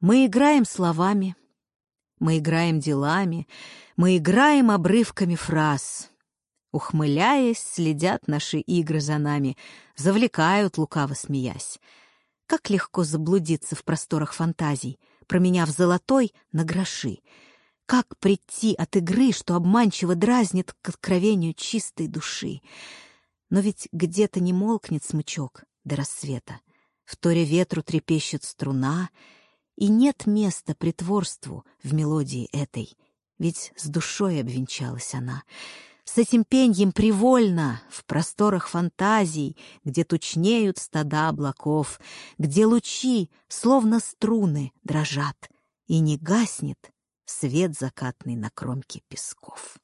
Мы играем словами, мы играем делами, мы играем обрывками фраз. Ухмыляясь, следят наши игры за нами, завлекают, лукаво смеясь. Как легко заблудиться в просторах фантазий, променяв золотой на гроши. Как прийти от игры, что обманчиво дразнит к откровению чистой души. Но ведь где-то не молкнет смычок до рассвета. В торе ветру трепещет струна, и нет места притворству в мелодии этой, ведь с душой обвенчалась она — с этим пеньем привольно в просторах фантазий, где тучнеют стада облаков, где лучи, словно струны, дрожат, и не гаснет свет закатный на кромке песков.